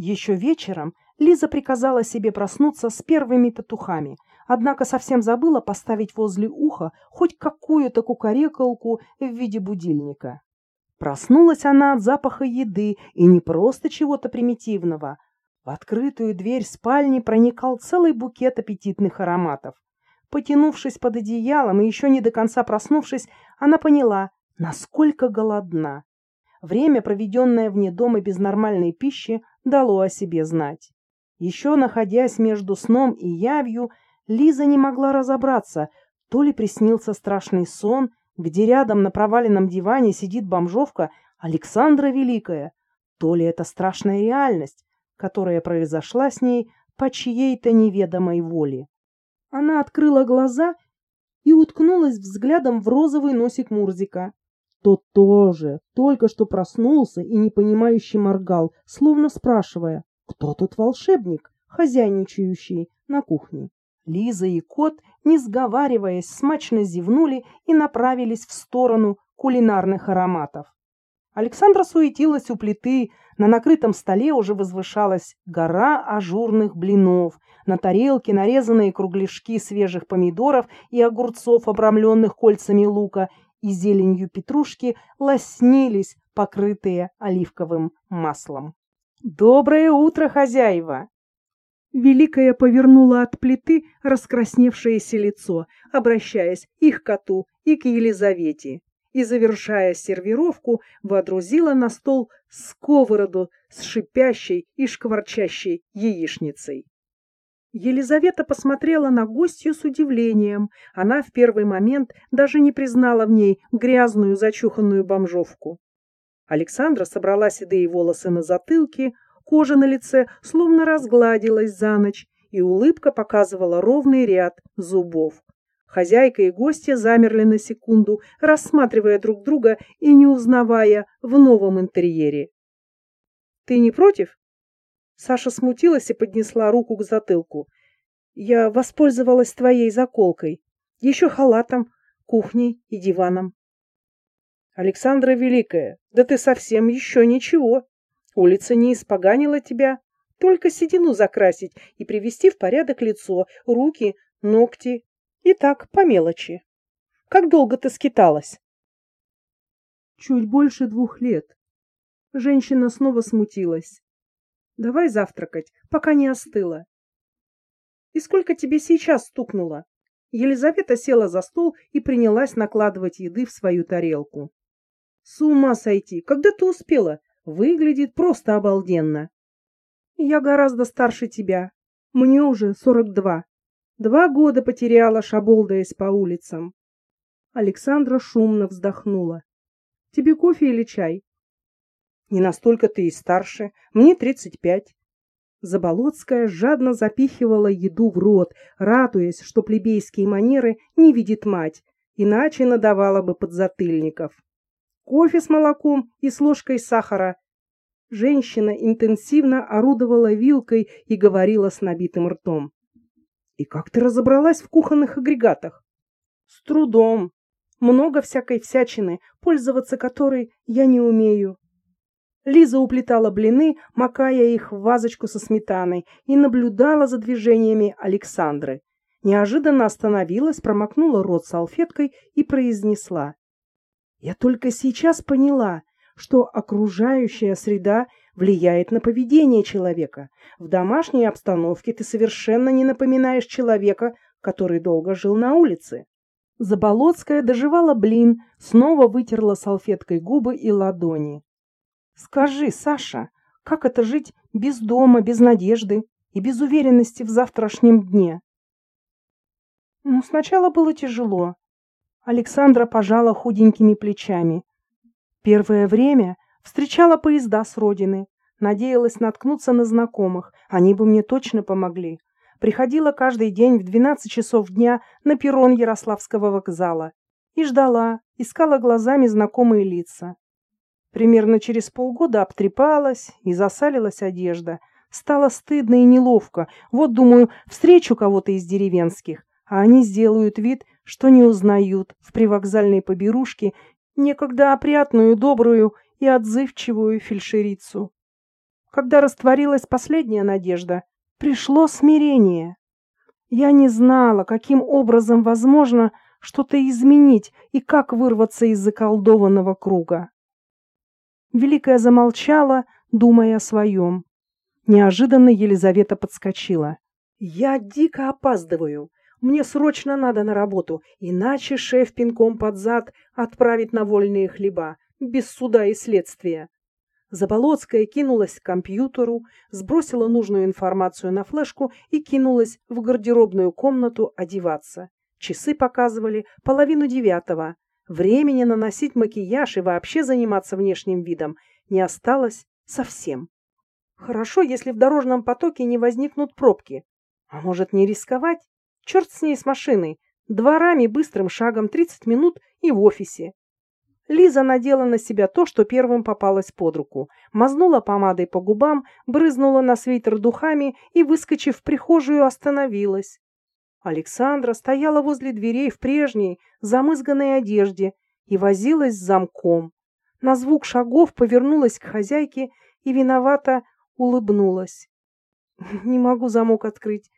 Еще вечером Лиза приказала себе проснуться с первыми петухами, однако совсем забыла поставить возле уха хоть какую-то кукарекалку в виде будильника. Проснулась она от запаха еды, и не просто чего-то примитивного. В открытую дверь спальни проникал целый букет аппетитных ароматов. Потянувшись под одеялом и еще не до конца проснувшись, она поняла, насколько голодна. Время, проведенное вне дома без нормальной пищи, дало о себе знать. Еще находясь между сном и явью, Лиза не могла разобраться, то ли приснился страшный сон, где рядом на проваленном диване сидит бомжовка Александра Великая, то ли это страшная реальность, которая произошла с ней по чьей-то неведомой воле. Она открыла глаза и уткнулась взглядом в розовый носик Мурзика. Тот тоже только что проснулся и непонимающе моргал, словно спрашивая, кто тут волшебник, хозяйничающий на кухне. Лиза и кот, не сговариваясь, смачно зевнули и направились в сторону кулинарных ароматов. Александра суетилась у плиты, на накрытом столе уже возвышалась гора ажурных блинов, на тарелке нарезанные кругляшки свежих помидоров и огурцов, обрамленных кольцами лука, и зеленью петрушки лоснились, покрытые оливковым маслом. «Доброе утро, хозяева!» Великая повернула от плиты раскрасневшееся лицо, обращаясь и к коту, и к Елизавете, и, завершая сервировку, водрузила на стол сковороду с шипящей и шкварчащей яичницей. Елизавета посмотрела на гостью с удивлением. Она в первый момент даже не признала в ней грязную зачуханную бомжовку. Александра собрала седые волосы на затылке, Кожа на лице словно разгладилась за ночь, и улыбка показывала ровный ряд зубов. Хозяйка и гостья замерли на секунду, рассматривая друг друга и не узнавая в новом интерьере. «Ты не против?» Саша смутилась и поднесла руку к затылку. «Я воспользовалась твоей заколкой, еще халатом, кухней и диваном». «Александра Великая, да ты совсем еще ничего!» Улица не испоганила тебя. Только седину закрасить и привести в порядок лицо, руки, ногти. И так, по мелочи. Как долго ты скиталась? Чуть больше двух лет. Женщина снова смутилась. Давай завтракать, пока не остыла. И сколько тебе сейчас стукнуло? Елизавета села за стол и принялась накладывать еды в свою тарелку. С ума сойти! Когда ты успела? Выглядит просто обалденно. Я гораздо старше тебя. Мне уже сорок два. Два года потеряла, шаболдаясь по улицам. Александра шумно вздохнула. Тебе кофе или чай? Не настолько ты и старше. Мне тридцать пять. Заболоцкая жадно запихивала еду в рот, радуясь, что плебейские манеры не видит мать, иначе надавала бы подзатыльников кофе с молоком и с ложкой сахара. Женщина интенсивно орудовала вилкой и говорила с набитым ртом. И как ты разобралась в кухонных агрегатах? С трудом. Много всякой всячины, пользоваться которой я не умею. Лиза уплетала блины, макая их в вазочку со сметаной, и наблюдала за движениями Александры. Неожиданно остановилась, промокнула рот салфеткой и произнесла: я только сейчас поняла, что окружающая среда влияет на поведение человека. В домашней обстановке ты совершенно не напоминаешь человека, который долго жил на улице. Заболоцкая доживала блин, снова вытерла салфеткой губы и ладони. Скажи, Саша, как это жить без дома, без надежды и без уверенности в завтрашнем дне? Ну, сначала было тяжело, Александра пожала худенькими плечами. Первое время встречала поезда с родины, надеялась наткнуться на знакомых, они бы мне точно помогли. Приходила каждый день в 12 часов дня на перрон Ярославского вокзала и ждала, искала глазами знакомые лица. Примерно через полгода обтрепалась и засалилась одежда. Стало стыдно и неловко. Вот, думаю, встречу кого-то из деревенских, а они сделают вид, что не узнают в привокзальной поберушке некогда опрятную, добрую и отзывчивую фельдшерицу. Когда растворилась последняя надежда, пришло смирение. Я не знала, каким образом возможно что-то изменить и как вырваться из заколдованного круга. Великая замолчала, думая о своем. Неожиданно Елизавета подскочила. «Я дико опаздываю. Мне срочно надо на работу, иначе шеф пинком под зад отправит на вольные хлеба, без суда и следствия». Заболоцкая кинулась к компьютеру, сбросила нужную информацию на флешку и кинулась в гардеробную комнату одеваться. Часы показывали половину девятого. Времени наносить макияж и вообще заниматься внешним видом не осталось совсем. Хорошо, если в дорожном потоке не возникнут пробки. А может, не рисковать? Черт с ней с машиной. Дворами быстрым шагом 30 минут и в офисе. Лиза надела на себя то, что первым попалось под руку, мазнула помадой по губам, брызнула на свитер духами и, выскочив в прихожую, остановилась. Александра стояла возле дверей в прежней, замызганной одежде и возилась с замком. На звук шагов повернулась к хозяйке и виновато улыбнулась. «Не могу замок открыть.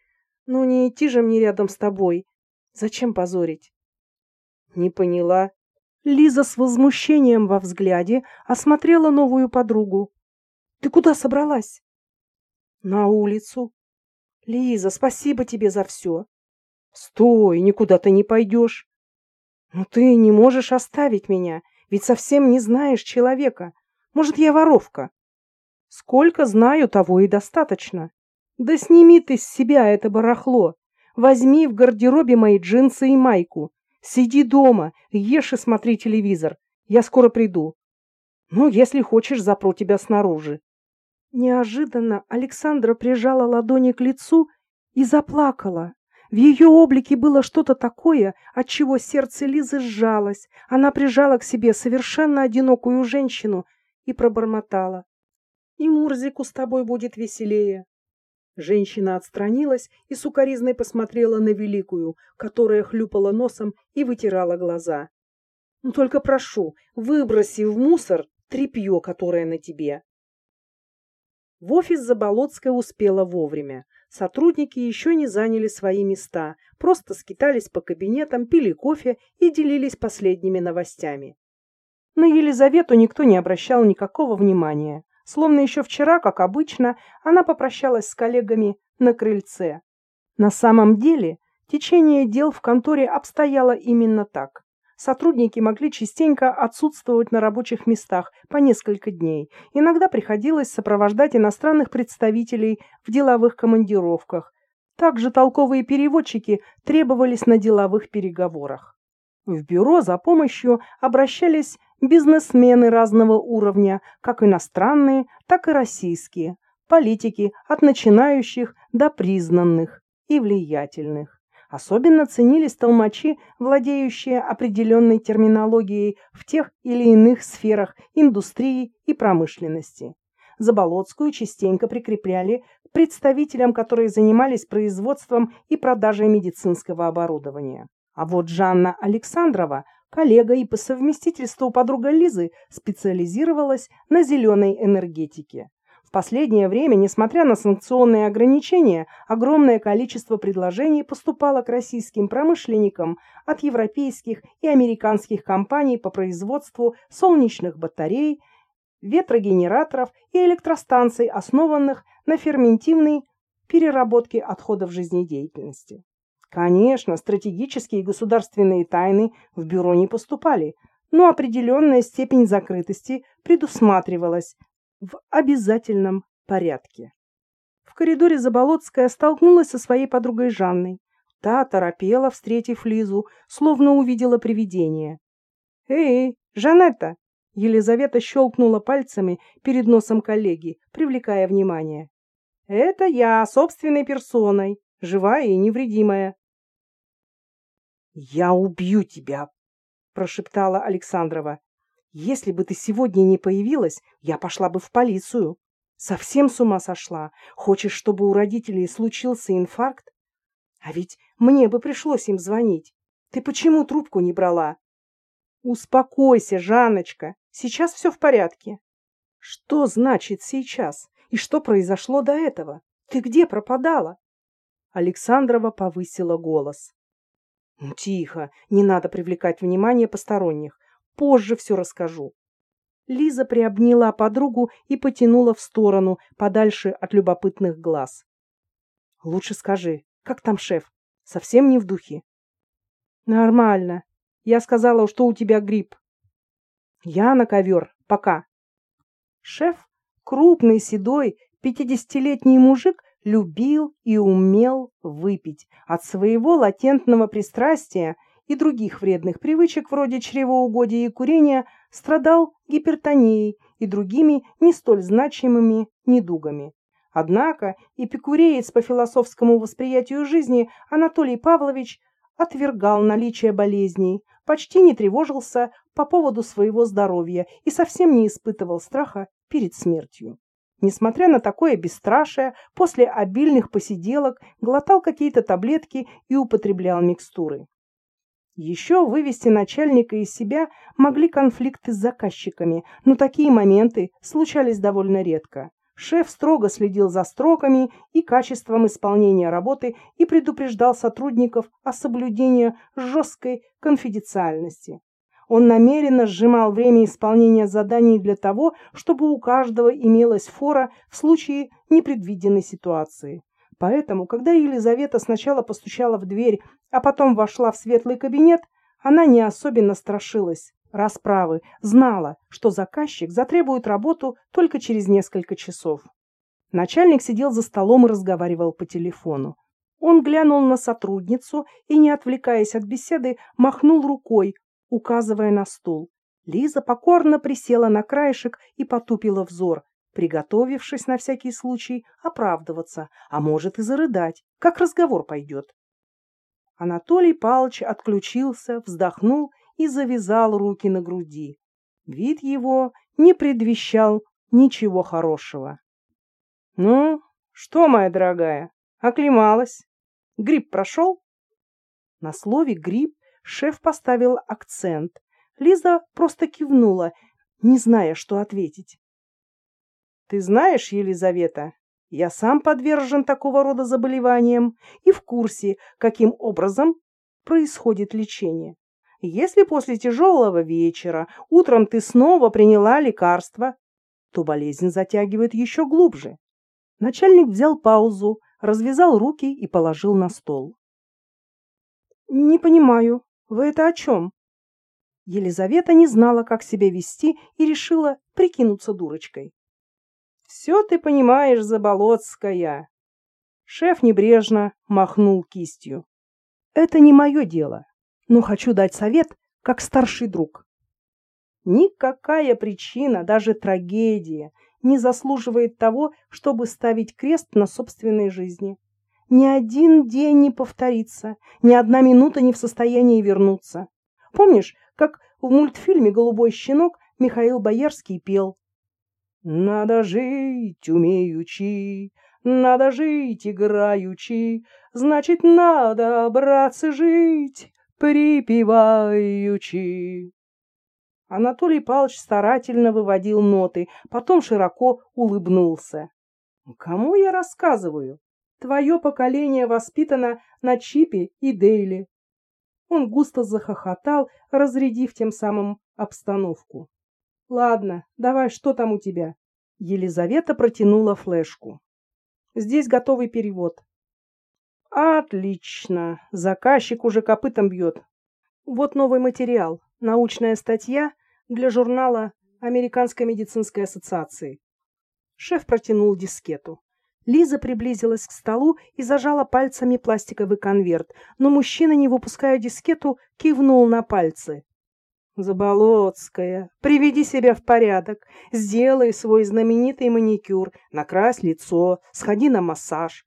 Ну, не идти же мне рядом с тобой. Зачем позорить?» «Не поняла». Лиза с возмущением во взгляде осмотрела новую подругу. «Ты куда собралась?» «На улицу». «Лиза, спасибо тебе за все. Стой, никуда ты не пойдешь. Ну ты не можешь оставить меня, ведь совсем не знаешь человека. Может, я воровка? Сколько знаю, того и достаточно. Да сними ты с себя это барахло. Возьми в гардеробе мои джинсы и майку. Сиди дома, ешь и смотри телевизор. Я скоро приду. Ну, если хочешь, запру тебя снаружи. Неожиданно Александра прижала ладони к лицу и заплакала. В ее облике было что-то такое, от чего сердце Лизы сжалось. Она прижала к себе совершенно одинокую женщину и пробормотала. «И Мурзику с тобой будет веселее». Женщина отстранилась и сукоризной посмотрела на Великую, которая хлюпала носом и вытирала глаза. «Ну только прошу, выброси в мусор тряпье, которое на тебе». В офис Заболоцкая успела вовремя. Сотрудники еще не заняли свои места, просто скитались по кабинетам, пили кофе и делились последними новостями. На Елизавету никто не обращал никакого внимания. Словно еще вчера, как обычно, она попрощалась с коллегами на крыльце. На самом деле, течение дел в конторе обстояло именно так. Сотрудники могли частенько отсутствовать на рабочих местах по несколько дней. Иногда приходилось сопровождать иностранных представителей в деловых командировках. Также толковые переводчики требовались на деловых переговорах. В бюро за помощью обращались бизнесмены разного уровня, как иностранные, так и российские, политики от начинающих до признанных и влиятельных. Особенно ценились толмачи, владеющие определенной терминологией в тех или иных сферах индустрии и промышленности. Заболоцкую частенько прикрепляли к представителям, которые занимались производством и продажей медицинского оборудования. А вот Жанна Александрова, коллега и по совместительству подруга Лизы, специализировалась на зеленой энергетике. В последнее время, несмотря на санкционные ограничения, огромное количество предложений поступало к российским промышленникам от европейских и американских компаний по производству солнечных батарей, ветрогенераторов и электростанций, основанных на ферментивной переработке отходов жизнедеятельности. Конечно, стратегические и государственные тайны в бюро не поступали, но определенная степень закрытости предусматривалась в обязательном порядке. В коридоре Заболоцкая столкнулась со своей подругой Жанной. Та торопела, встретив Лизу, словно увидела привидение. «Эй, Жанетта!» Елизавета щелкнула пальцами перед носом коллеги, привлекая внимание. «Это я, собственной персоной, живая и невредимая». «Я убью тебя!» – прошептала Александрова. Если бы ты сегодня не появилась, я пошла бы в полицию. Совсем с ума сошла. Хочешь, чтобы у родителей случился инфаркт? А ведь мне бы пришлось им звонить. Ты почему трубку не брала? Успокойся, Жанночка. Сейчас все в порядке. Что значит сейчас? И что произошло до этого? Ты где пропадала? Александрова повысила голос. Тихо, не надо привлекать внимание посторонних. Позже все расскажу. Лиза приобняла подругу и потянула в сторону, подальше от любопытных глаз. Лучше скажи, как там шеф? Совсем не в духе? Нормально. Я сказала, что у тебя грипп. Я на ковер. Пока. Шеф, крупный, седой, пятидесятилетний мужик, любил и умел выпить. От своего латентного пристрастия и других вредных привычек вроде чревоугодия и курения страдал гипертонией и другими не столь значимыми недугами. Однако эпикуреец по философскому восприятию жизни Анатолий Павлович отвергал наличие болезней, почти не тревожился по поводу своего здоровья и совсем не испытывал страха перед смертью. Несмотря на такое бесстрашие, после обильных посиделок глотал какие-то таблетки и употреблял микстуры. Еще вывести начальника из себя могли конфликты с заказчиками, но такие моменты случались довольно редко. Шеф строго следил за строками и качеством исполнения работы и предупреждал сотрудников о соблюдении жесткой конфиденциальности. Он намеренно сжимал время исполнения заданий для того, чтобы у каждого имелась фора в случае непредвиденной ситуации. Поэтому, когда Елизавета сначала постучала в дверь, а потом вошла в светлый кабинет, она не особенно страшилась расправы, знала, что заказчик затребует работу только через несколько часов. Начальник сидел за столом и разговаривал по телефону. Он глянул на сотрудницу и, не отвлекаясь от беседы, махнул рукой, указывая на стул. Лиза покорно присела на краешек и потупила взор, приготовившись на всякий случай оправдываться, а может и зарыдать, как разговор пойдет. Анатолий Павлович отключился, вздохнул и завязал руки на груди. Вид его не предвещал ничего хорошего. — Ну, что, моя дорогая, оклемалась? Грипп прошел? На слове «грипп» шеф поставил акцент. Лиза просто кивнула, не зная, что ответить. — Ты знаешь, Елизавета, я сам подвержен такого рода заболеваниям и в курсе, каким образом происходит лечение. Если после тяжелого вечера утром ты снова приняла лекарство, то болезнь затягивает еще глубже. Начальник взял паузу, развязал руки и положил на стол. «Не понимаю, вы это о чем?» Елизавета не знала, как себя вести, и решила прикинуться дурочкой. «Все ты понимаешь, Заболоцкая!» Шеф небрежно махнул кистью. «Это не мое дело но хочу дать совет как старший друг. Никакая причина, даже трагедия, не заслуживает того, чтобы ставить крест на собственной жизни. Ни один день не повторится, ни одна минута не в состоянии вернуться. Помнишь, как в мультфильме «Голубой щенок» Михаил Боярский пел «Надо жить умеючи, надо жить играючи, значит, надо, братцы, жить припеваючи. Анатолий Павлович старательно выводил ноты, потом широко улыбнулся. «Кому я рассказываю? Твое поколение воспитано на Чипе и Дейли». Он густо захохотал, разрядив тем самым обстановку. «Ладно, давай, что там у тебя?» Елизавета протянула флешку. «Здесь готовый перевод. Отлично. Заказчик уже копытом бьет. Вот новый материал. Научная статья для журнала Американской медицинской ассоциации. Шеф протянул дискету. Лиза приблизилась к столу и зажала пальцами пластиковый конверт, но мужчина, не выпуская дискету, кивнул на пальцы. Заболоцкая, приведи себя в порядок, сделай свой знаменитый маникюр, накрась лицо, сходи на массаж.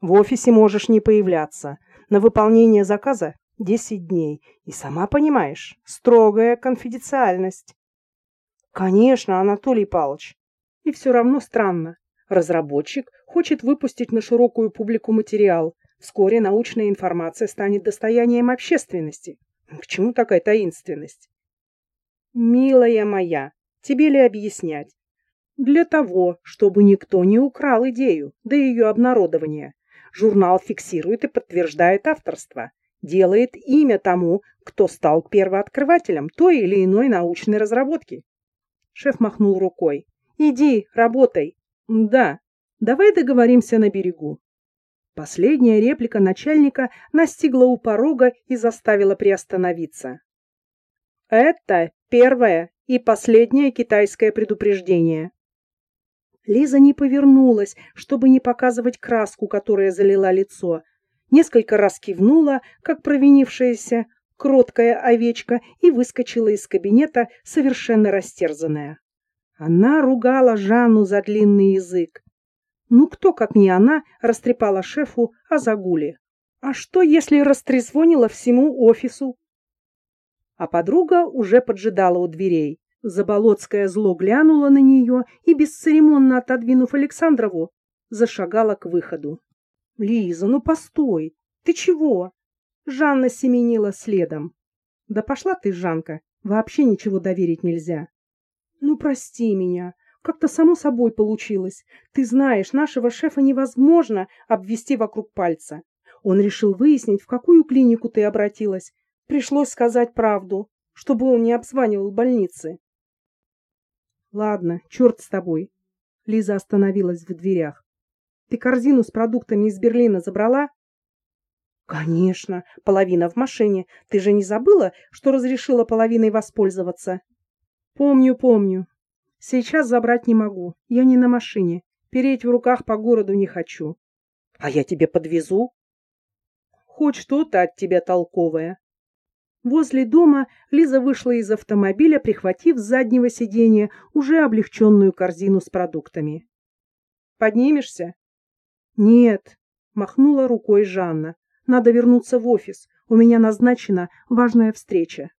В офисе можешь не появляться. На выполнение заказа десять дней. И сама понимаешь, строгая конфиденциальность. Конечно, Анатолий Павлович. И все равно странно. Разработчик хочет выпустить на широкую публику материал. Вскоре научная информация станет достоянием общественности. К чему такая таинственность? Милая моя, тебе ли объяснять? Для того, чтобы никто не украл идею до ее обнародования. Журнал фиксирует и подтверждает авторство, делает имя тому, кто стал первооткрывателем той или иной научной разработки. Шеф махнул рукой. «Иди, работай». «Да, давай договоримся на берегу». Последняя реплика начальника настигла у порога и заставила приостановиться. «Это первое и последнее китайское предупреждение». Лиза не повернулась, чтобы не показывать краску, которая залила лицо. Несколько раз кивнула, как провинившаяся, кроткая овечка, и выскочила из кабинета, совершенно растерзанная. Она ругала Жанну за длинный язык. Ну, кто, как не она, растрепала шефу о загуле? А что, если растрезвонила всему офису? А подруга уже поджидала у дверей. Заболоцкая зло глянула на нее и, бесцеремонно отодвинув Александрову, зашагала к выходу. — Лиза, ну постой! Ты чего? Жанна семенила следом. — Да пошла ты, Жанка, вообще ничего доверить нельзя. — Ну, прости меня, как-то само собой получилось. Ты знаешь, нашего шефа невозможно обвести вокруг пальца. Он решил выяснить, в какую клинику ты обратилась. Пришлось сказать правду, чтобы он не обзванивал больницы. Ладно, черт с тобой. Лиза остановилась в дверях. Ты корзину с продуктами из Берлина забрала? Конечно, половина в машине. Ты же не забыла, что разрешила половиной воспользоваться? Помню, помню. Сейчас забрать не могу. Я не на машине. Переть в руках по городу не хочу. А я тебе подвезу. Хоть что-то от тебя толковое. Возле дома Лиза вышла из автомобиля, прихватив с заднего сиденья уже облегченную корзину с продуктами. «Поднимешься?» «Нет», — махнула рукой Жанна. «Надо вернуться в офис. У меня назначена важная встреча».